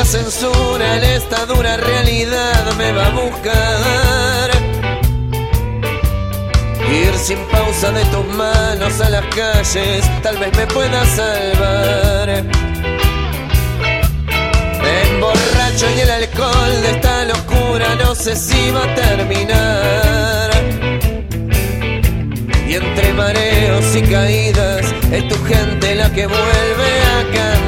la censura en esta dura realidad me va a buscar. Ir sin pausa de tus manos a las calles, tal vez me pueda salvar. El borracho y el alcohol de esta locura no sé si va a terminar. Y entre mareos y caídas es tu gente la que vuelve a caer.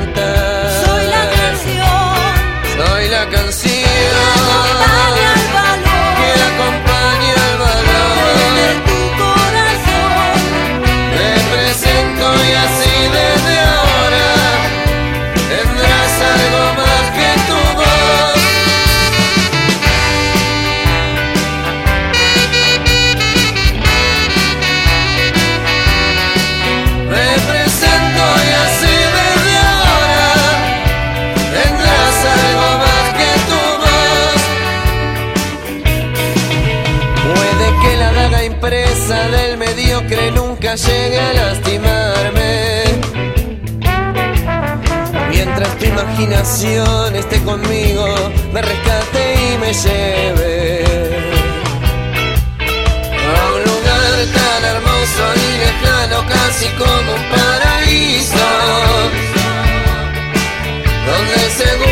La impresa del mediocre nunca llega a lastimarme. Mientras tu imaginación esté conmigo, me rescate y me lleve a un lugar tan hermoso y lejano, casi como un paraíso, donde seguro